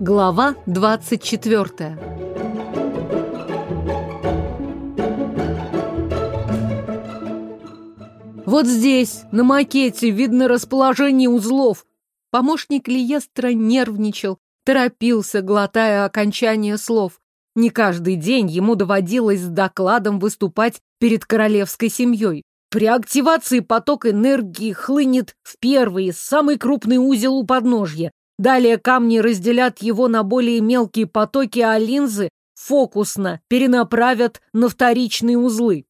Глава 24 Вот здесь, на макете, видно расположение узлов. Помощник Лиестра нервничал, торопился, глотая окончание слов. Не каждый день ему доводилось с докладом выступать перед королевской семьей. При активации поток энергии хлынет в первый, самый крупный узел у подножья. Далее камни разделят его на более мелкие потоки, а линзы фокусно перенаправят на вторичные узлы.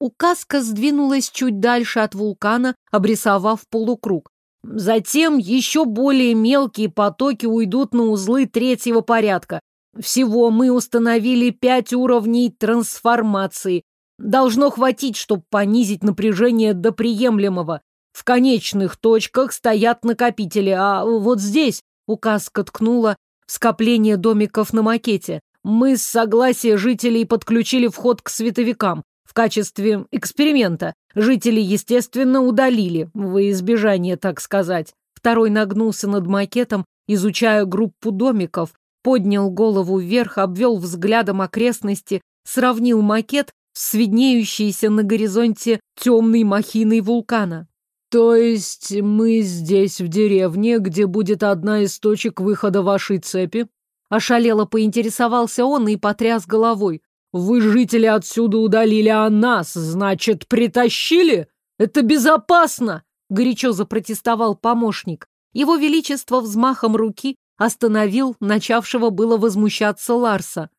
Указка сдвинулась чуть дальше от вулкана, обрисовав полукруг. Затем еще более мелкие потоки уйдут на узлы третьего порядка. Всего мы установили пять уровней трансформации. Должно хватить, чтобы понизить напряжение до приемлемого. В конечных точках стоят накопители, а вот здесь указка ткнула в скопление домиков на макете. Мы с согласия жителей подключили вход к световикам в качестве эксперимента. Жители, естественно, удалили, во избежание, так сказать. Второй нагнулся над макетом, изучая группу домиков, поднял голову вверх, обвел взглядом окрестности, сравнил макет с виднеющейся на горизонте темной махиной вулкана. «То есть мы здесь, в деревне, где будет одна из точек выхода вашей цепи?» Ошалело поинтересовался он и потряс головой. Вы жители отсюда удалили, а нас, значит, притащили? Это безопасно!» Горячо запротестовал помощник. Его Величество взмахом руки остановил начавшего было возмущаться Ларса.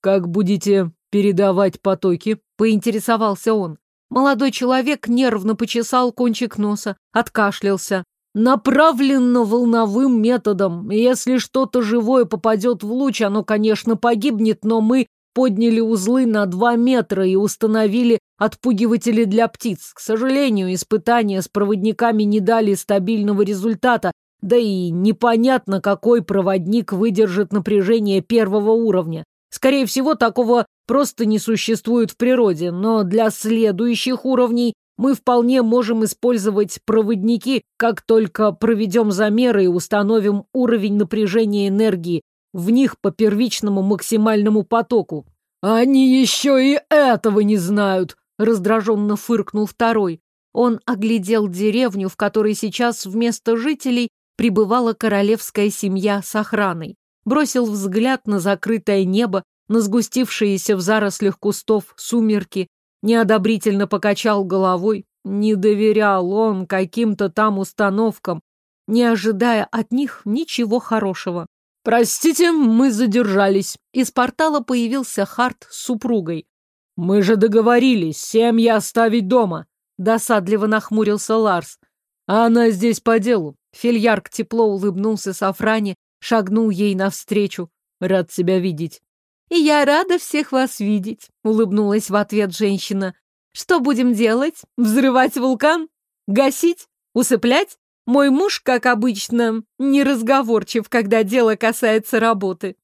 «Как будете передавать потоки?» — поинтересовался он. Молодой человек нервно почесал кончик носа, откашлялся. «Направленно волновым методом. Если что-то живое попадет в луч, оно, конечно, погибнет, но мы подняли узлы на два метра и установили отпугиватели для птиц. К сожалению, испытания с проводниками не дали стабильного результата, да и непонятно, какой проводник выдержит напряжение первого уровня. Скорее всего, такого просто не существует в природе, но для следующих уровней мы вполне можем использовать проводники, как только проведем замеры и установим уровень напряжения энергии в них по первичному максимальному потоку. «Они еще и этого не знают!» — раздраженно фыркнул второй. Он оглядел деревню, в которой сейчас вместо жителей пребывала королевская семья с охраной. Бросил взгляд на закрытое небо, на сгустившиеся в зарослях кустов сумерки, неодобрительно покачал головой. Не доверял он каким-то там установкам, не ожидая от них ничего хорошего. «Простите, мы задержались». Из портала появился Харт с супругой. «Мы же договорились, семьи оставить дома», — досадливо нахмурился Ларс. «А она здесь по делу». Фильярк тепло улыбнулся Сафране, шагнул ей навстречу. «Рад тебя видеть». «И я рада всех вас видеть», — улыбнулась в ответ женщина. «Что будем делать? Взрывать вулкан? Гасить? Усыплять? Мой муж, как обычно, неразговорчив, когда дело касается работы.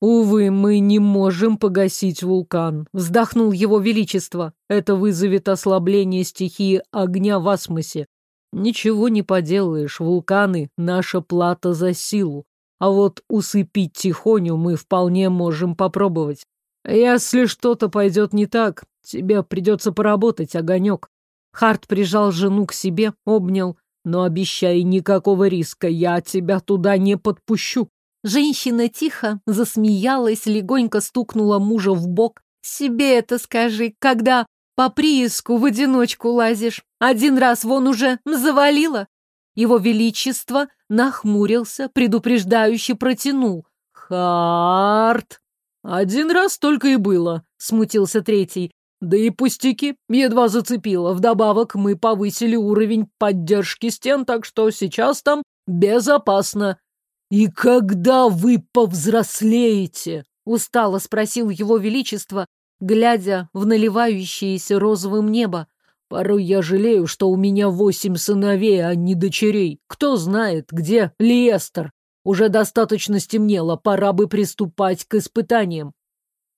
«Увы, мы не можем погасить вулкан», — вздохнул его величество. «Это вызовет ослабление стихии огня в асмосе. Ничего не поделаешь, вулканы — наша плата за силу. А вот усыпить тихоню мы вполне можем попробовать. Если что-то пойдет не так, тебе придется поработать, огонек». Харт прижал жену к себе, обнял. Но обещай никакого риска, я тебя туда не подпущу. Женщина тихо засмеялась, легонько стукнула мужа в бок. Себе это скажи, когда по прииску в одиночку лазишь. Один раз вон уже завалила. Его Величество нахмурился, предупреждающе протянул. Харт! Один раз только и было, смутился третий. Да и пустяки едва зацепило. Вдобавок мы повысили уровень поддержки стен, так что сейчас там безопасно. И когда вы повзрослеете? Устало спросил его величество, глядя в наливающееся розовым небо. Порой я жалею, что у меня восемь сыновей, а не дочерей. Кто знает, где Лиестер? Уже достаточно стемнело, пора бы приступать к испытаниям.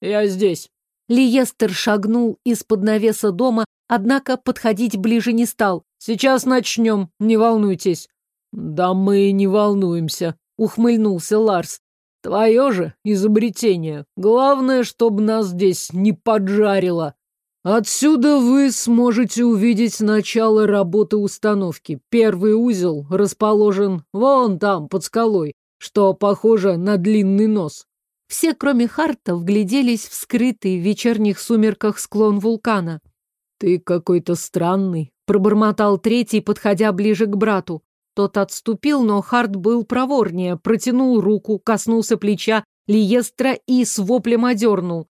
Я здесь. Лиестер шагнул из-под навеса дома, однако подходить ближе не стал. Сейчас начнем, не волнуйтесь. Да мы не волнуемся, ухмыльнулся Ларс. Твое же изобретение. Главное, чтобы нас здесь не поджарило. Отсюда вы сможете увидеть начало работы установки. Первый узел расположен вон там, под скалой, что похоже на длинный нос. Все, кроме Харта, вгляделись в скрытый в вечерних сумерках склон вулкана. «Ты какой-то странный», — пробормотал третий, подходя ближе к брату. Тот отступил, но Харт был проворнее, протянул руку, коснулся плеча Лиестра и с воплем одернул.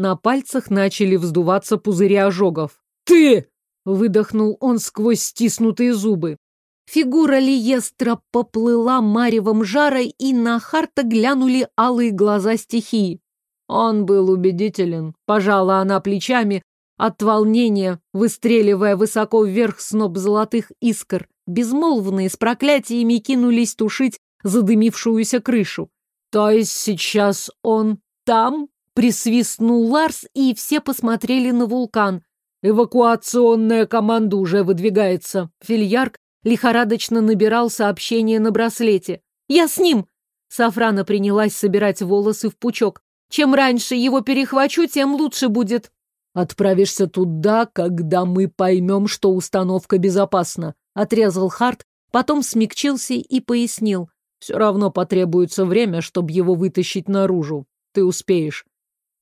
На пальцах начали вздуваться пузыри ожогов. «Ты!» — выдохнул он сквозь стиснутые зубы. Фигура Лиестра поплыла маревом жара, и на Харта глянули алые глаза стихии. Он был убедителен. Пожала она плечами от волнения, выстреливая высоко вверх сноп золотых искр. Безмолвные с проклятиями кинулись тушить задымившуюся крышу. То есть сейчас он там? Присвистнул Ларс, и все посмотрели на вулкан. Эвакуационная команда уже выдвигается. Фильярк лихорадочно набирал сообщение на браслете. «Я с ним!» Сафрана принялась собирать волосы в пучок. «Чем раньше его перехвачу, тем лучше будет». «Отправишься туда, когда мы поймем, что установка безопасна», — отрезал Харт, потом смягчился и пояснил. «Все равно потребуется время, чтобы его вытащить наружу. Ты успеешь.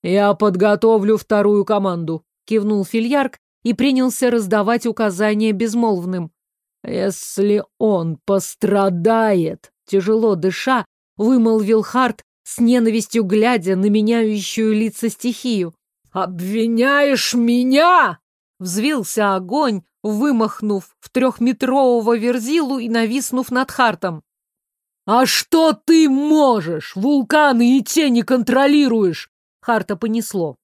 «Я подготовлю вторую команду», — кивнул Фильярк и принялся раздавать указания безмолвным. «Если он пострадает», — тяжело дыша, вымолвил Харт с ненавистью глядя на меняющую лица стихию. «Обвиняешь меня?» Взвился огонь, вымахнув в трехметрового верзилу и нависнув над Хартом. «А что ты можешь? Вулканы и тени контролируешь! Харта понесло.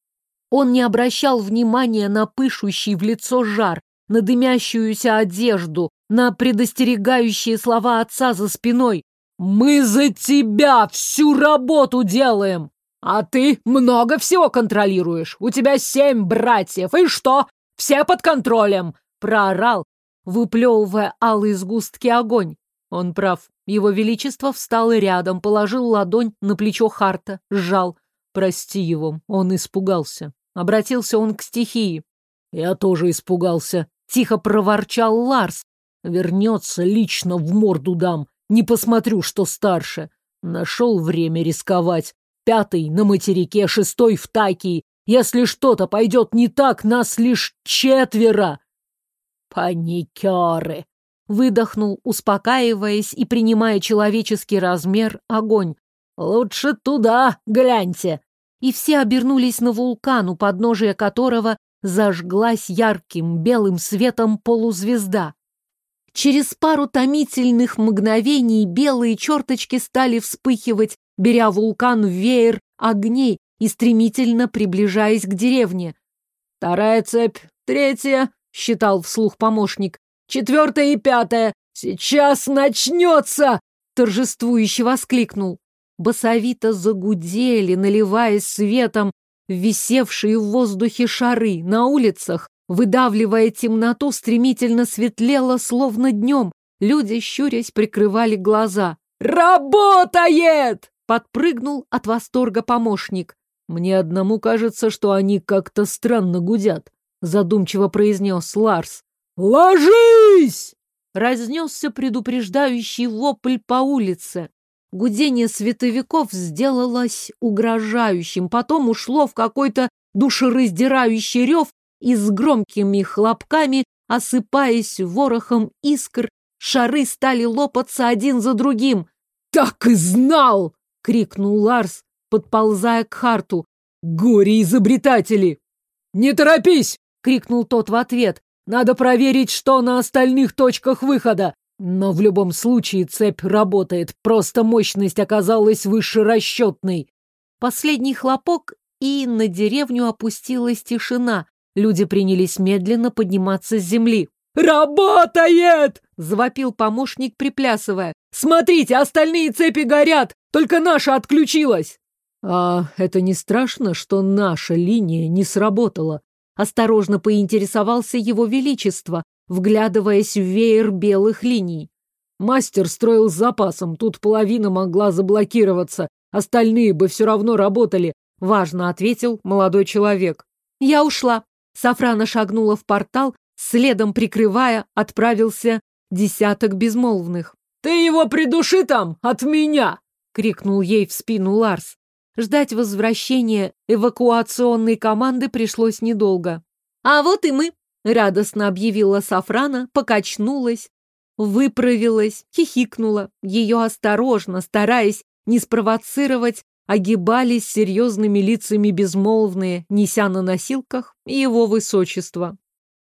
Он не обращал внимания на пышущий в лицо жар, на дымящуюся одежду, на предостерегающие слова отца за спиной. «Мы за тебя всю работу делаем! А ты много всего контролируешь. У тебя семь братьев. И что? Все под контролем!» Проорал, выплевывая алые сгустки огонь. Он прав. Его Величество встал рядом, положил ладонь на плечо Харта, сжал. Прости его, он испугался. Обратился он к стихии. Я тоже испугался. Тихо проворчал Ларс. Вернется, лично в морду дам. Не посмотрю, что старше. Нашел время рисковать. Пятый на материке, шестой в Такии. Если что-то пойдет не так, нас лишь четверо. Паникеры. Выдохнул, успокаиваясь и принимая человеческий размер огонь. «Лучше туда гляньте!» И все обернулись на вулкан, у подножия которого зажглась ярким белым светом полузвезда. Через пару томительных мгновений белые черточки стали вспыхивать, беря вулкан в веер огней и стремительно приближаясь к деревне. «Вторая цепь, третья», — считал вслух помощник, «четвертая и пятая. Сейчас начнется!» — торжествующе воскликнул басовито загудели, наливаясь светом висевшие в воздухе шары на улицах, выдавливая темноту, стремительно светлело, словно днем. Люди, щурясь, прикрывали глаза. «Работает!» — подпрыгнул от восторга помощник. «Мне одному кажется, что они как-то странно гудят», — задумчиво произнес Ларс. «Ложись!» Разнесся предупреждающий вопль по улице. Гудение световиков сделалось угрожающим, потом ушло в какой-то душераздирающий рев и с громкими хлопками, осыпаясь ворохом искр, шары стали лопаться один за другим. «Так и знал!» — крикнул Ларс, подползая к Харту. «Горе-изобретатели!» «Не торопись!» — крикнул тот в ответ. «Надо проверить, что на остальных точках выхода. Но в любом случае цепь работает, просто мощность оказалась выше расчетной. Последний хлопок, и на деревню опустилась тишина. Люди принялись медленно подниматься с земли. «Работает!» — завопил помощник, приплясывая. «Смотрите, остальные цепи горят, только наша отключилась!» «А это не страшно, что наша линия не сработала?» Осторожно поинтересовался его величество, вглядываясь в веер белых линий. Мастер строил с запасом, тут половина могла заблокироваться, остальные бы все равно работали, важно ответил молодой человек. Я ушла. Сафрана шагнула в портал, следом прикрывая, отправился десяток безмолвных. «Ты его придуши там, от меня!» — крикнул ей в спину Ларс. Ждать возвращения эвакуационной команды пришлось недолго. «А вот и мы!» — радостно объявила Сафрана, покачнулась, выправилась, хихикнула. Ее осторожно, стараясь не спровоцировать, огибались серьезными лицами безмолвные, неся на носилках его высочество.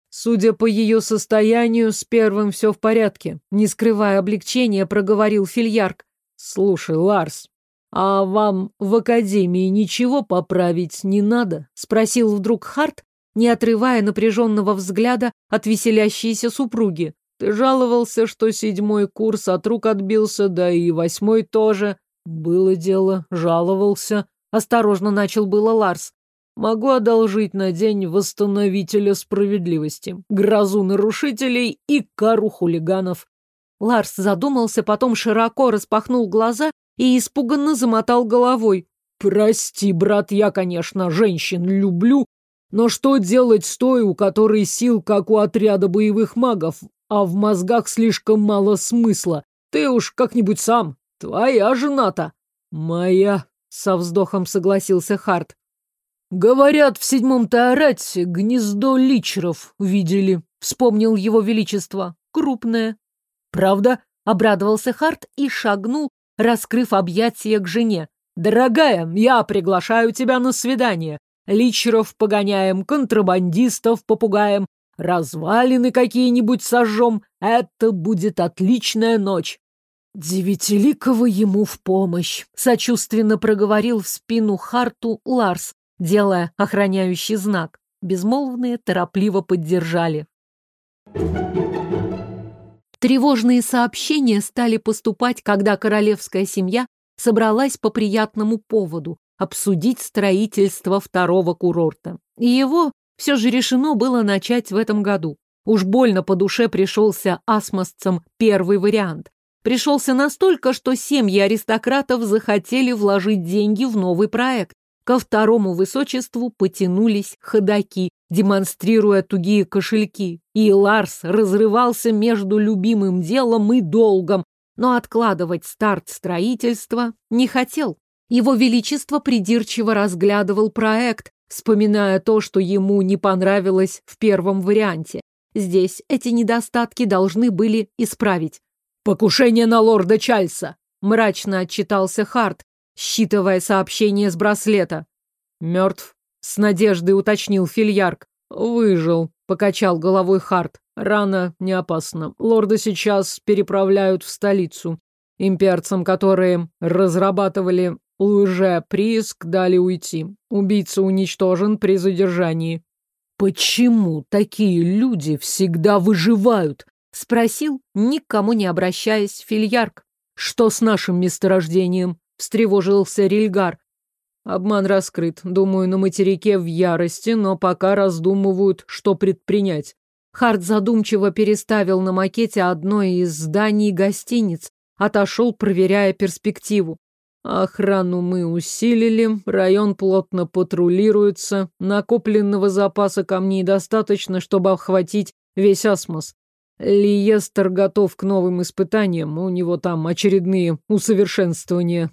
Судя по ее состоянию, с первым все в порядке. Не скрывая облегчения, проговорил Фильярк. Слушай, Ларс, а вам в академии ничего поправить не надо? Спросил вдруг Харт, не отрывая напряженного взгляда от веселящейся супруги. Ты жаловался, что седьмой курс от рук отбился, да и восьмой тоже. Было дело, жаловался. Осторожно начал было Ларс. Могу одолжить на день восстановителя справедливости, грозу нарушителей и кару хулиганов. Ларс задумался, потом широко распахнул глаза и испуганно замотал головой. «Прости, брат, я, конечно, женщин люблю, но что делать с той, у которой сил, как у отряда боевых магов, а в мозгах слишком мало смысла? Ты уж как-нибудь сам. Твоя жена-то». «Моя», — со вздохом согласился Харт. «Говорят, в седьмом Таорате гнездо личеров видели», — вспомнил его величество. «Крупное». «Правда?» — обрадовался Харт и шагнул, раскрыв объятия к жене. «Дорогая, я приглашаю тебя на свидание. Личеров погоняем, контрабандистов попугаем, развалины какие-нибудь сожжем. Это будет отличная ночь». «Девятиликого ему в помощь», — сочувственно проговорил в спину Харту Ларс, делая охраняющий знак. Безмолвные торопливо поддержали. Тревожные сообщения стали поступать, когда королевская семья собралась по приятному поводу обсудить строительство второго курорта. И его все же решено было начать в этом году. Уж больно по душе пришелся асмосцам первый вариант. Пришелся настолько, что семьи аристократов захотели вложить деньги в новый проект. Ко второму высочеству потянулись ходаки, демонстрируя тугие кошельки. И Ларс разрывался между любимым делом и долгом, но откладывать старт строительства не хотел. Его Величество придирчиво разглядывал проект, вспоминая то, что ему не понравилось в первом варианте. Здесь эти недостатки должны были исправить. «Покушение на лорда Чальса!» — мрачно отчитался Харт, считывая сообщение с браслета. «Мертв?» — с надеждой уточнил Фильярк. «Выжил», — покачал головой Харт. «Рана не опасна. Лорда сейчас переправляют в столицу. Имперцам, которые разрабатывали лже-прииск, дали уйти. Убийца уничтожен при задержании». «Почему такие люди всегда выживают?» — спросил, никому не обращаясь, Фильярк. «Что с нашим месторождением?» встревожился Рильгар. Обман раскрыт. Думаю, на материке в ярости, но пока раздумывают, что предпринять. Харт задумчиво переставил на макете одно из зданий гостиниц, отошел, проверяя перспективу. Охрану мы усилили, район плотно патрулируется, накопленного запаса камней достаточно, чтобы охватить весь асмос. Лиестер готов к новым испытаниям, у него там очередные усовершенствования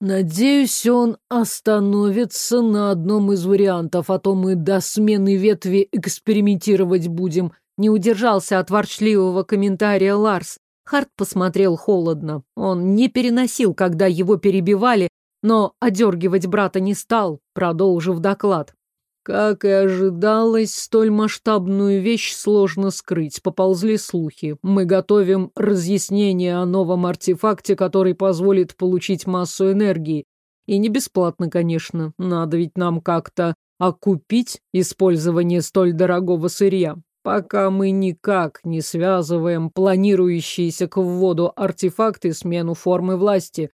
Надеюсь, он остановится на одном из вариантов, а то мы до смены ветви экспериментировать будем. Не удержался от ворчливого комментария Ларс. Харт посмотрел холодно. Он не переносил, когда его перебивали, но одергивать брата не стал, продолжив доклад. Как и ожидалось, столь масштабную вещь сложно скрыть. Поползли слухи. Мы готовим разъяснение о новом артефакте, который позволит получить массу энергии. И не бесплатно, конечно. Надо ведь нам как-то окупить использование столь дорогого сырья. Пока мы никак не связываем планирующиеся к вводу артефакты смену формы власти.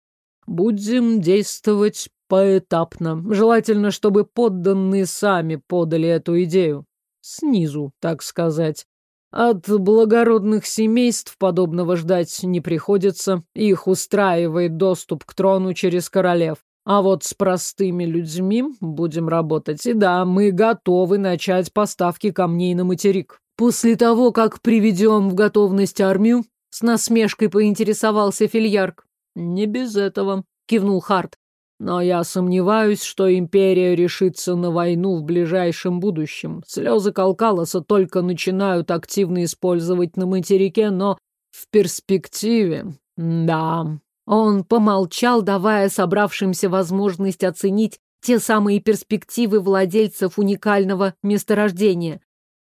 Будем действовать Поэтапно. Желательно, чтобы подданные сами подали эту идею. Снизу, так сказать. От благородных семейств подобного ждать не приходится. Их устраивает доступ к трону через королев. А вот с простыми людьми будем работать. И да, мы готовы начать поставки камней на материк. После того, как приведем в готовность армию, с насмешкой поинтересовался Фильярк. Не без этого, кивнул Харт. Но я сомневаюсь, что империя решится на войну в ближайшем будущем. Слезы Калкалоса только начинают активно использовать на материке, но в перспективе... Да. Он помолчал, давая собравшимся возможность оценить те самые перспективы владельцев уникального месторождения.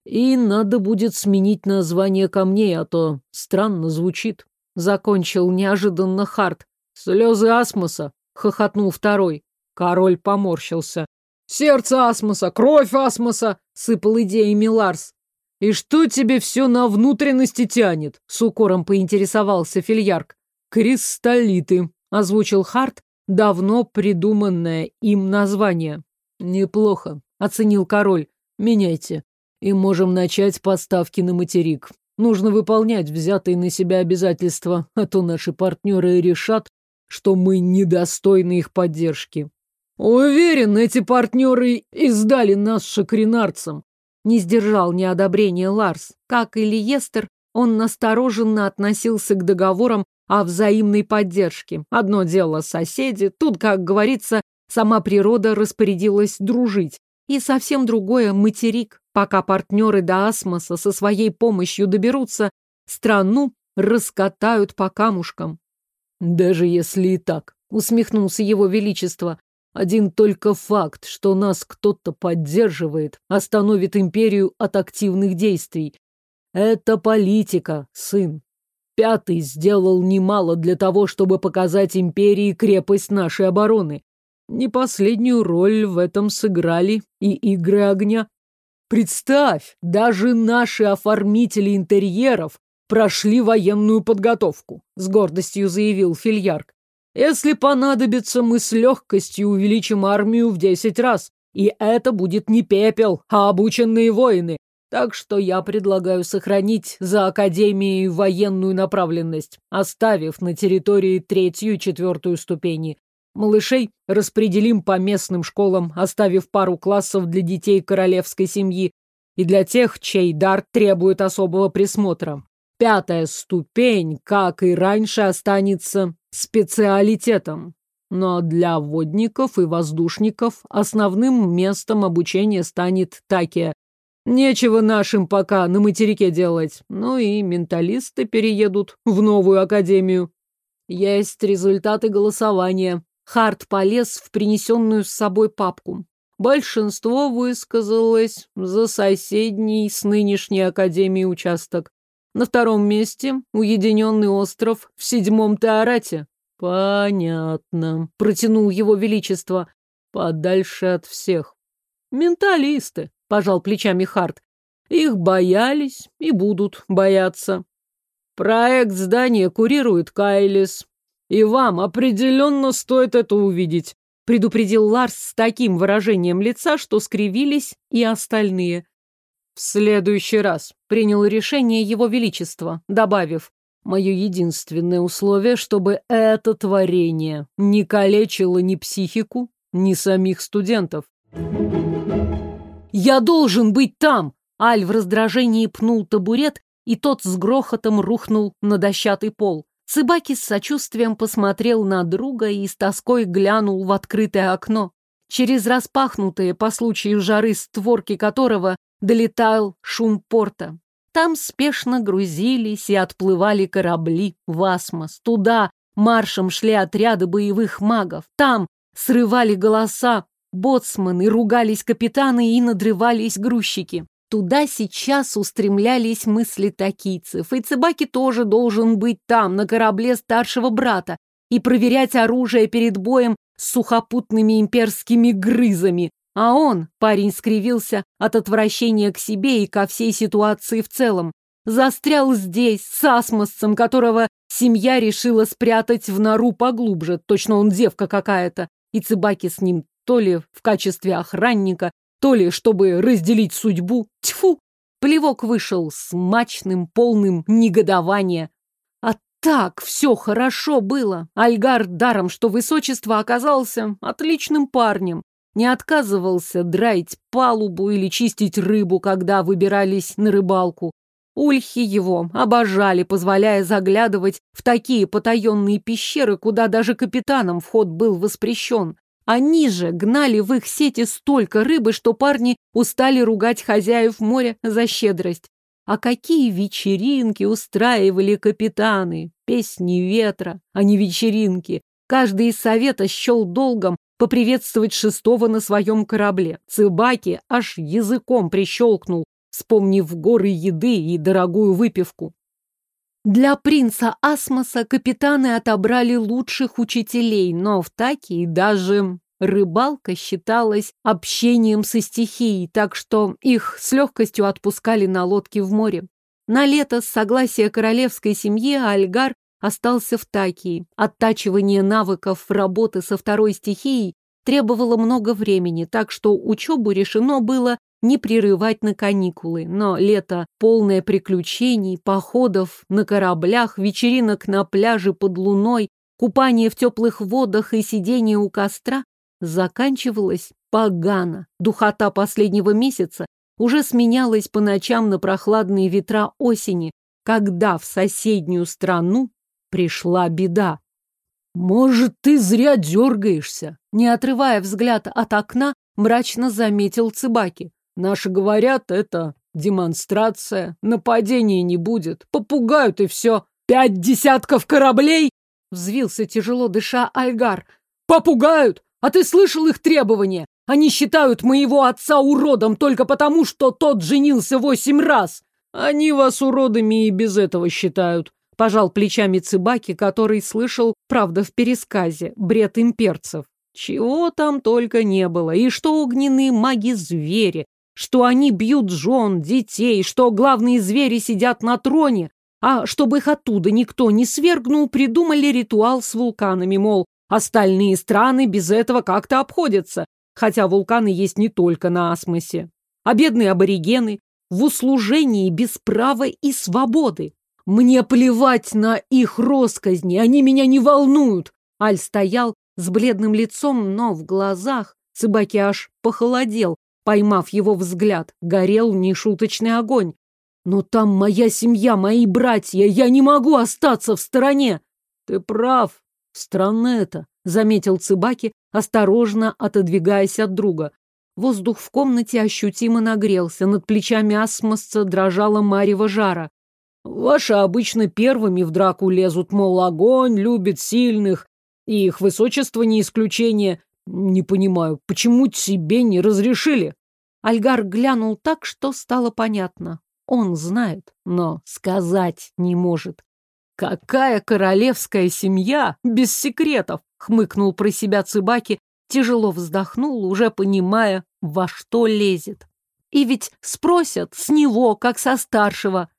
И надо будет сменить название камней, а то странно звучит. Закончил неожиданно Харт. Слезы Асмоса, хохотнул второй. Король поморщился. Сердце Асмоса, кровь Асмоса, сыпал идеями Ларс. И что тебе все на внутренности тянет? С укором поинтересовался Фильярк. Кристаллиты, озвучил Харт давно придуманное им название. Неплохо, оценил король. Меняйте. И можем начать поставки на материк. Нужно выполнять взятые на себя обязательства, а то наши партнеры решат, что мы недостойны их поддержки. Уверен, эти партнеры издали нас шакринарцам. Не сдержал неодобрения Ларс. Как и Лиестер, он настороженно относился к договорам о взаимной поддержке. Одно дело соседи, тут, как говорится, сама природа распорядилась дружить. И совсем другое — материк. Пока партнеры до Асмоса со своей помощью доберутся, страну раскатают по камушкам. Даже если и так, усмехнулся его величество, один только факт, что нас кто-то поддерживает, остановит империю от активных действий. Это политика, сын. Пятый сделал немало для того, чтобы показать империи крепость нашей обороны. Не последнюю роль в этом сыграли и игры огня. Представь, даже наши оформители интерьеров прошли военную подготовку, с гордостью заявил Фильярк. Если понадобится, мы с легкостью увеличим армию в десять раз. И это будет не пепел, а обученные воины. Так что я предлагаю сохранить за Академией военную направленность, оставив на территории третью и четвертую ступени. Малышей распределим по местным школам, оставив пару классов для детей королевской семьи и для тех, чей дар требует особого присмотра. Пятая ступень, как и раньше, останется специалитетом. Но для водников и воздушников основным местом обучения станет Такия. Нечего нашим пока на материке делать. Ну и менталисты переедут в новую академию. Есть результаты голосования. Харт полез в принесенную с собой папку. Большинство высказалось за соседний с нынешней академией участок. На втором месте уединенный остров в седьмом Теорате. Понятно, протянул его величество. Подальше от всех. Менталисты, пожал плечами Харт. Их боялись и будут бояться. Проект здания курирует Кайлис. И вам определенно стоит это увидеть, предупредил Ларс с таким выражением лица, что скривились и остальные. В следующий раз принял решение его величества, добавив, мое единственное условие, чтобы это творение не калечило ни психику, ни самих студентов. «Я должен быть там!» Аль в раздражении пнул табурет, и тот с грохотом рухнул на дощатый пол. Цыбаки с сочувствием посмотрел на друга и с тоской глянул в открытое окно, через распахнутые по случаю жары створки которого долетал шум порта. Там спешно грузились и отплывали корабли в Асмос. Туда маршем шли отряды боевых магов. Там срывали голоса боцманы, ругались капитаны и надрывались грузчики. Туда сейчас устремлялись мысли такийцев, и Цыбаки тоже должен быть там, на корабле старшего брата, и проверять оружие перед боем с сухопутными имперскими грызами, а он, парень скривился от отвращения к себе и ко всей ситуации в целом. Застрял здесь, с асмосцем, которого семья решила спрятать в нору поглубже. Точно он девка какая-то. И Цыбаки с ним то ли в качестве охранника, то ли чтобы разделить судьбу. Тьфу! Плевок вышел смачным, полным негодования. А так все хорошо было. Альгар даром, что высочество оказался отличным парнем. Не отказывался драить палубу или чистить рыбу, когда выбирались на рыбалку. Ульхи его обожали, позволяя заглядывать в такие потаенные пещеры, куда даже капитанам вход был воспрещен. Они же гнали в их сети столько рыбы, что парни устали ругать хозяев моря за щедрость. А какие вечеринки устраивали капитаны! Песни ветра, а не вечеринки. Каждый из совета счел долгом поприветствовать шестого на своем корабле. Цыбаки аж языком прищелкнул, вспомнив горы еды и дорогую выпивку. Для принца Асмоса капитаны отобрали лучших учителей, но в Таке даже рыбалка считалась общением со стихией, так что их с легкостью отпускали на лодке в море. На лето с согласия королевской семьи Альгар остался в Такии. Оттачивание навыков работы со второй стихией требовало много времени, так что учебу решено было не прерывать на каникулы, но лето, полное приключений, походов на кораблях, вечеринок на пляже под луной, купание в теплых водах и сидение у костра, заканчивалось погано. Духота последнего месяца уже сменялась по ночам на прохладные ветра осени, когда в соседнюю страну пришла беда. «Может, ты зря дергаешься?» Не отрывая взгляд от окна, мрачно заметил Цыбаки. Наши говорят, это демонстрация, нападения не будет, попугают и все. Пять десятков кораблей? Взвился тяжело дыша Альгар. Попугают? А ты слышал их требования? Они считают моего отца уродом только потому, что тот женился восемь раз. Они вас уродами и без этого считают. Пожал плечами Цыбаки, который слышал, правда, в пересказе, бред имперцев. Чего там только не было. И что огненные маги-звери, что они бьют жен, детей, что главные звери сидят на троне, а чтобы их оттуда никто не свергнул, придумали ритуал с вулканами, мол, остальные страны без этого как-то обходятся, хотя вулканы есть не только на Асмосе. А бедные аборигены в услужении без права и свободы. Мне плевать на их росказни, они меня не волнуют. Аль стоял с бледным лицом, но в глазах Цыбаки аж похолодел, Поймав его взгляд, горел нешуточный огонь. «Но там моя семья, мои братья, я не могу остаться в стороне!» «Ты прав. Странно это», — заметил Цыбаки, осторожно отодвигаясь от друга. Воздух в комнате ощутимо нагрелся, над плечами асмосца дрожала марево жара. «Ваши обычно первыми в драку лезут, мол, огонь любит сильных, и их высочество не исключение. Не понимаю, почему тебе не разрешили? Альгар глянул так, что стало понятно. Он знает, но сказать не может. Какая королевская семья без секретов, хмыкнул про себя Цыбаки, тяжело вздохнул, уже понимая, во что лезет. И ведь спросят с него, как со старшего.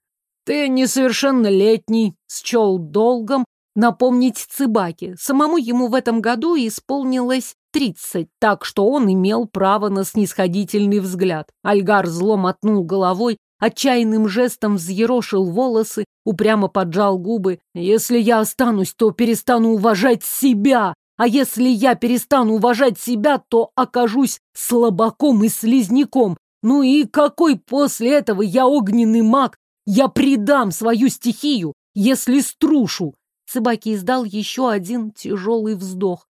Ты несовершеннолетний, счел долгом напомнить Цыбаке. Самому ему в этом году исполнилось тридцать, так что он имел право на снисходительный взгляд. Альгар зло мотнул головой, отчаянным жестом взъерошил волосы, упрямо поджал губы. «Если я останусь, то перестану уважать себя, а если я перестану уважать себя, то окажусь слабаком и слизняком. Ну и какой после этого я огненный маг? Я предам свою стихию, если струшу!» Цыбаки издал еще один тяжелый вздох.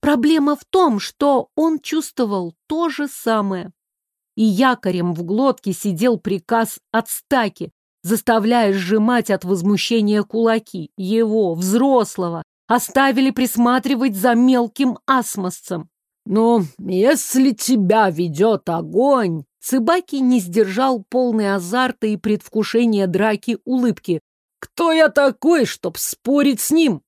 Проблема в том, что он чувствовал то же самое. И якорем в глотке сидел приказ от стаки, заставляя сжимать от возмущения кулаки. Его, взрослого, оставили присматривать за мелким асмосцем. «Ну, если тебя ведет огонь...» Цыбаки не сдержал полный азарта и предвкушения драки улыбки. «Кто я такой, чтоб спорить с ним?»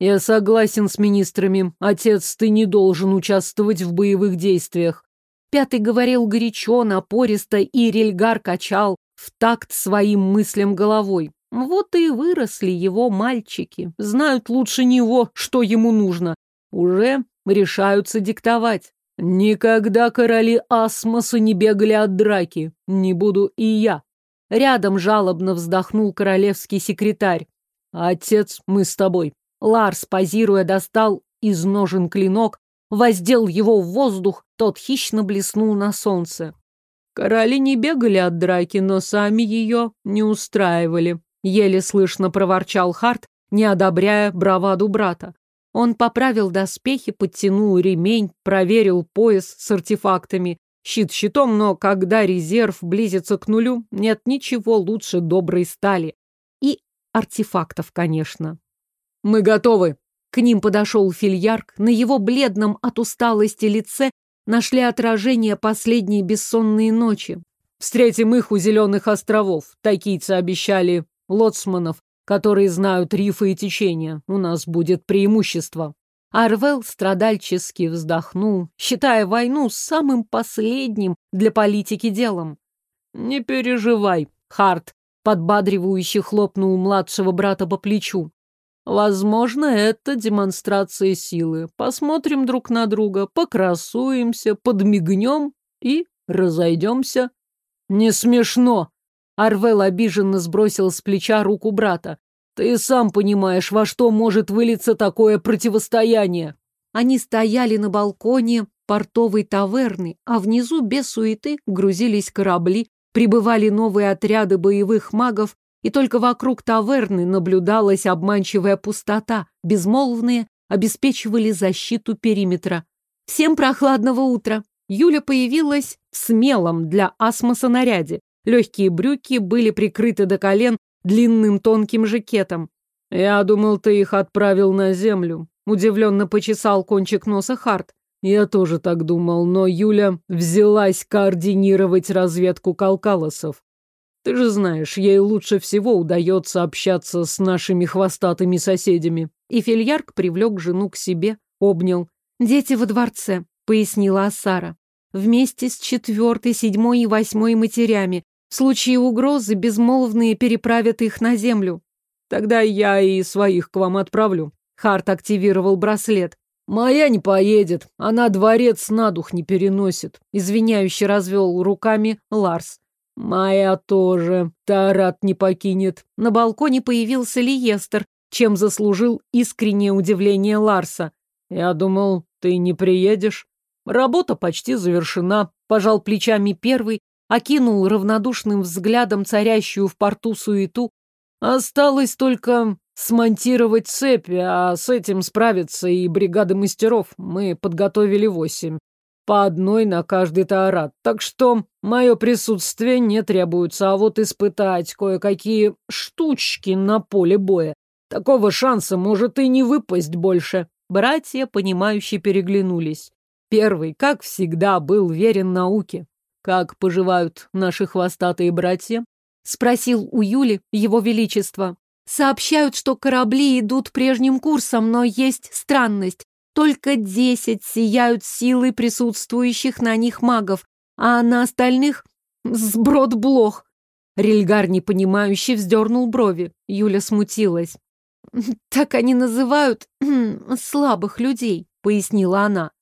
Я согласен с министрами. Отец, ты не должен участвовать в боевых действиях. Пятый говорил горячо, напористо, и Рельгар качал в такт своим мыслям головой. Вот и выросли его мальчики. Знают лучше него, что ему нужно. Уже решаются диктовать. Никогда короли Асмоса не бегали от драки. Не буду и я. Рядом жалобно вздохнул королевский секретарь. Отец, мы с тобой. Ларс, позируя, достал из ножен клинок, воздел его в воздух, тот хищно блеснул на солнце. Короли не бегали от драки, но сами ее не устраивали. Еле слышно проворчал Харт, не одобряя браваду брата. Он поправил доспехи, подтянул ремень, проверил пояс с артефактами. Щит щитом, но когда резерв близится к нулю, нет ничего лучше доброй стали. И артефактов, конечно. «Мы готовы!» К ним подошел фильярк. На его бледном от усталости лице нашли отражение последней бессонные ночи. «Встретим их у Зеленых островов. Такийцы обещали лоцманов, которые знают рифы и течения. У нас будет преимущество». Арвел страдальчески вздохнул, считая войну самым последним для политики делом. «Не переживай, Харт», подбадривающе хлопнул младшего брата по плечу. Возможно, это демонстрация силы. Посмотрим друг на друга, покрасуемся, подмигнем и разойдемся. Не смешно. Арвел обиженно сбросил с плеча руку брата. Ты сам понимаешь, во что может вылиться такое противостояние. Они стояли на балконе портовой таверны, а внизу без суеты грузились корабли, прибывали новые отряды боевых магов, и только вокруг таверны наблюдалась обманчивая пустота, безмолвные обеспечивали защиту периметра. Всем прохладного утра. Юля появилась в смелом для асмоса наряде. Легкие брюки были прикрыты до колен длинным тонким жакетом. «Я думал, ты их отправил на землю», — удивленно почесал кончик носа Харт. «Я тоже так думал, но Юля взялась координировать разведку Калкалосов. Ты же знаешь, ей лучше всего удается общаться с нашими хвостатыми соседями. И Фильярк привлек жену к себе, обнял. «Дети во дворце», — пояснила Асара. «Вместе с четвертой, седьмой и восьмой матерями. В случае угрозы безмолвные переправят их на землю». «Тогда я и своих к вам отправлю». Харт активировал браслет. «Моя не поедет, она дворец на дух не переносит», — извиняюще развел руками Ларс. «Моя тоже. Тарат не покинет». На балконе появился Лиестер, чем заслужил искреннее удивление Ларса. «Я думал, ты не приедешь. Работа почти завершена», — пожал плечами первый, окинул равнодушным взглядом царящую в порту суету. «Осталось только смонтировать цепи, а с этим справится и бригада мастеров. Мы подготовили восемь по одной на каждый таорат. Так что мое присутствие не требуется, а вот испытать кое-какие штучки на поле боя. Такого шанса может и не выпасть больше. Братья, понимающие, переглянулись. Первый, как всегда, был верен науке. Как поживают наши хвостатые братья? Спросил у Юли его величество. Сообщают, что корабли идут прежним курсом, но есть странность. Только десять сияют силой присутствующих на них магов, а на остальных — сброд блох. Рильгар, непонимающе, вздернул брови. Юля смутилась. «Так они называют слабых людей», — пояснила она.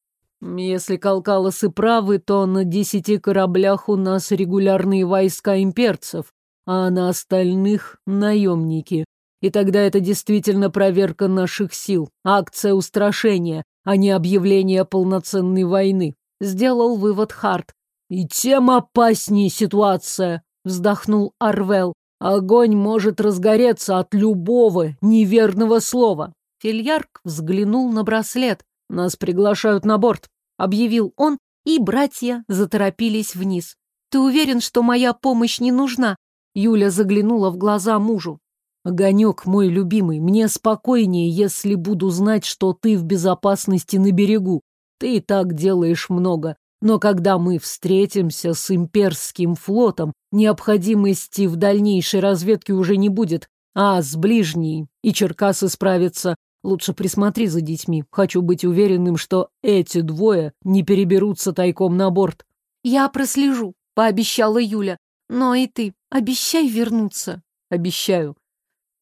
«Если Калкалосы правы, то на десяти кораблях у нас регулярные войска имперцев, а на остальных — наемники. И тогда это действительно проверка наших сил, акция устрашения, а не объявление полноценной войны. Сделал вывод Харт. И тем опаснее ситуация, вздохнул Арвел. Огонь может разгореться от любого неверного слова. Фильярк взглянул на браслет. Нас приглашают на борт, объявил он, и братья заторопились вниз. Ты уверен, что моя помощь не нужна? Юля заглянула в глаза мужу. Огонек, мой любимый, мне спокойнее, если буду знать, что ты в безопасности на берегу. Ты и так делаешь много. Но когда мы встретимся с имперским флотом, необходимости в дальнейшей разведке уже не будет. А с ближней и Черкасы справятся. Лучше присмотри за детьми. Хочу быть уверенным, что эти двое не переберутся тайком на борт. Я прослежу, пообещала Юля. Но и ты обещай вернуться. Обещаю.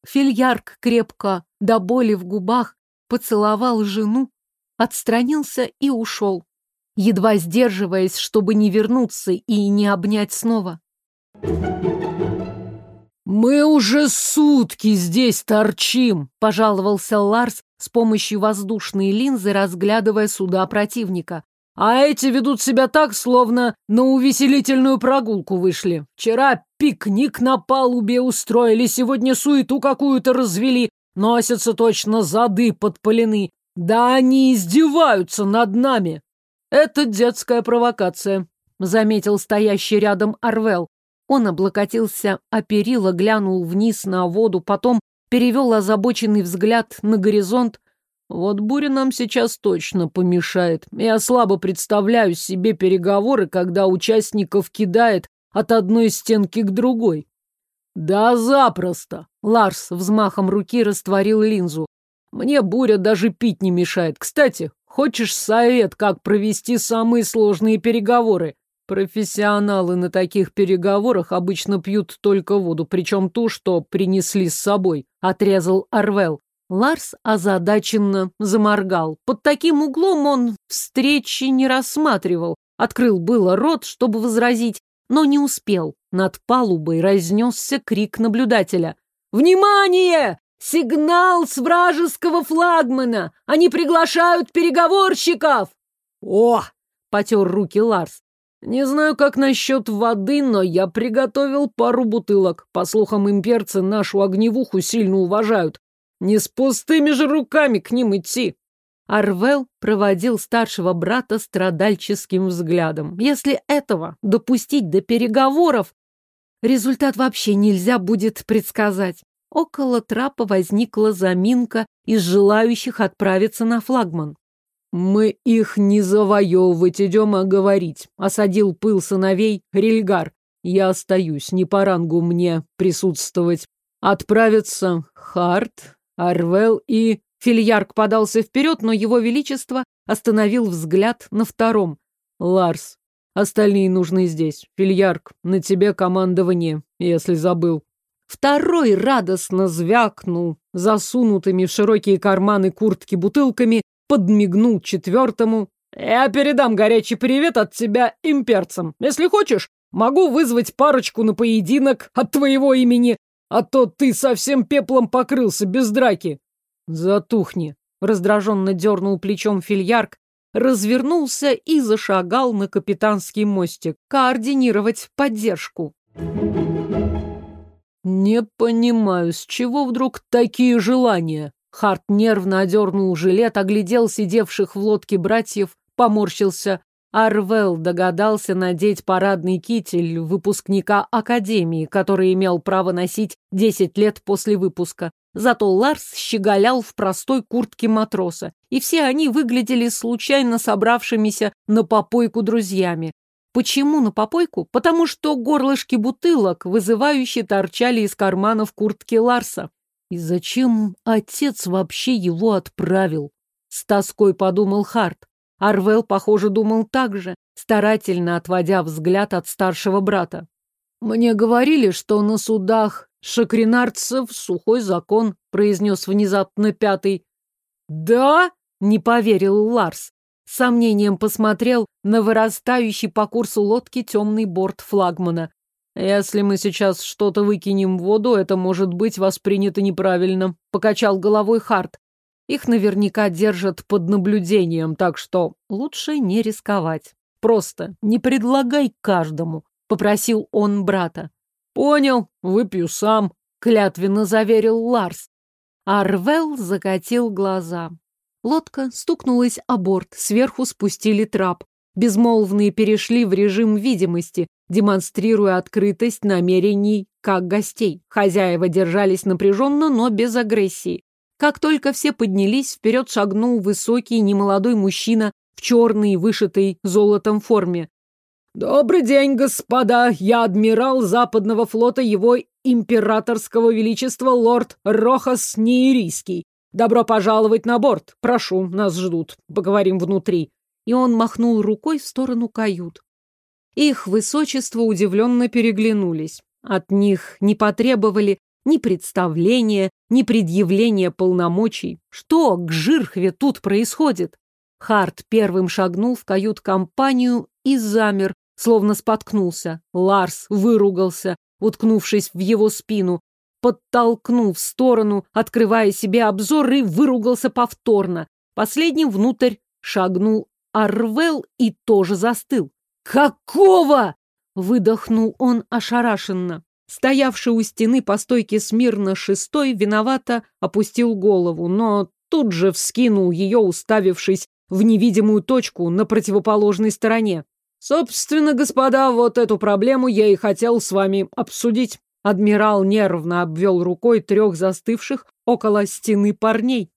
Фильярк крепко, до боли в губах, поцеловал жену, отстранился и ушел. едва сдерживаясь, чтобы не вернуться и не обнять снова. «Мы уже сутки здесь торчим», — пожаловался Ларс с помощью воздушной линзы, разглядывая суда противника. «А эти ведут себя так, словно на увеселительную прогулку вышли. Вчера пикник на палубе устроили, сегодня суету какую-то развели, носятся точно зады подпалены. Да они издеваются над нами!» «Это детская провокация», — заметил стоящий рядом Арвел. Он облокотился о перила, глянул вниз на воду, потом перевел озабоченный взгляд на горизонт. Вот буря нам сейчас точно помешает. Я слабо представляю себе переговоры, когда участников кидает от одной стенки к другой. Да запросто. Ларс взмахом руки растворил линзу. Мне буря даже пить не мешает. Кстати, хочешь совет, как провести самые сложные переговоры? Профессионалы на таких переговорах обычно пьют только воду, причем ту, что принесли с собой, отрезал Арвел. Ларс озадаченно заморгал. Под таким углом он встречи не рассматривал. Открыл было рот, чтобы возразить, но не успел. Над палубой разнесся крик наблюдателя. «Внимание! Сигнал с вражеского флагмана! Они приглашают переговорщиков!» «О!» — потер руки Ларс. Не знаю, как насчет воды, но я приготовил пару бутылок. По слухам, имперцы нашу огневуху сильно уважают. Не с пустыми же руками к ним идти. Арвел проводил старшего брата страдальческим взглядом. Если этого допустить до переговоров, результат вообще нельзя будет предсказать. Около трапа возникла заминка из желающих отправиться на флагман. «Мы их не завоевывать идем, а говорить», — осадил пыл сыновей Рильгар. «Я остаюсь, не по рангу мне присутствовать. Отправятся Харт, Арвел и...» Фильярк подался вперед, но его величество остановил взгляд на втором. «Ларс, остальные нужны здесь. Фильярк, на тебе командование, если забыл». Второй радостно звякнул засунутыми в широкие карманы куртки бутылками подмигнул четвертому. «Я передам горячий привет от тебя имперцам. Если хочешь, могу вызвать парочку на поединок от твоего имени, а то ты совсем пеплом покрылся без драки». «Затухни», — раздраженно дернул плечом фильярк, развернулся и зашагал на капитанский мостик координировать поддержку. «Не понимаю, с чего вдруг такие желания?» Харт нервно одернул жилет, оглядел сидевших в лодке братьев, поморщился. Арвел догадался надеть парадный китель выпускника Академии, который имел право носить 10 лет после выпуска. Зато Ларс щеголял в простой куртке матроса, и все они выглядели случайно собравшимися на попойку друзьями. Почему на попойку? Потому что горлышки бутылок вызывающе торчали из карманов куртки Ларса. И зачем отец вообще его отправил? С тоской подумал Харт. Арвел, похоже, думал так же, старательно отводя взгляд от старшего брата. «Мне говорили, что на судах шакринарцев сухой закон», произнес внезапно пятый. «Да?» — не поверил Ларс. С сомнением посмотрел на вырастающий по курсу лодки темный борт флагмана. «Если мы сейчас что-то выкинем в воду, это может быть воспринято неправильно», — покачал головой Харт. «Их наверняка держат под наблюдением, так что лучше не рисковать. Просто не предлагай каждому», — попросил он брата. «Понял, выпью сам», — клятвенно заверил Ларс. Арвел закатил глаза. Лодка стукнулась о борт, сверху спустили трап. Безмолвные перешли в режим видимости, демонстрируя открытость намерений как гостей. Хозяева держались напряженно, но без агрессии. Как только все поднялись, вперед шагнул высокий немолодой мужчина в черной, вышитой золотом форме. «Добрый день, господа! Я адмирал Западного флота его императорского величества лорд Рохас Неирийский. Добро пожаловать на борт. Прошу, нас ждут. Поговорим внутри». И он махнул рукой в сторону кают. Их высочество удивленно переглянулись. От них не потребовали ни представления, ни предъявления полномочий. Что к Жирхве тут происходит? Харт первым шагнул в кают-компанию и замер, словно споткнулся. Ларс выругался, уткнувшись в его спину, подтолкнул в сторону, открывая себе обзор, и выругался повторно. Последним внутрь шагнул Арвел и тоже застыл. «Какого?» — выдохнул он ошарашенно. Стоявший у стены по стойке смирно шестой виновато опустил голову, но тут же вскинул ее, уставившись в невидимую точку на противоположной стороне. «Собственно, господа, вот эту проблему я и хотел с вами обсудить». Адмирал нервно обвел рукой трех застывших около стены парней.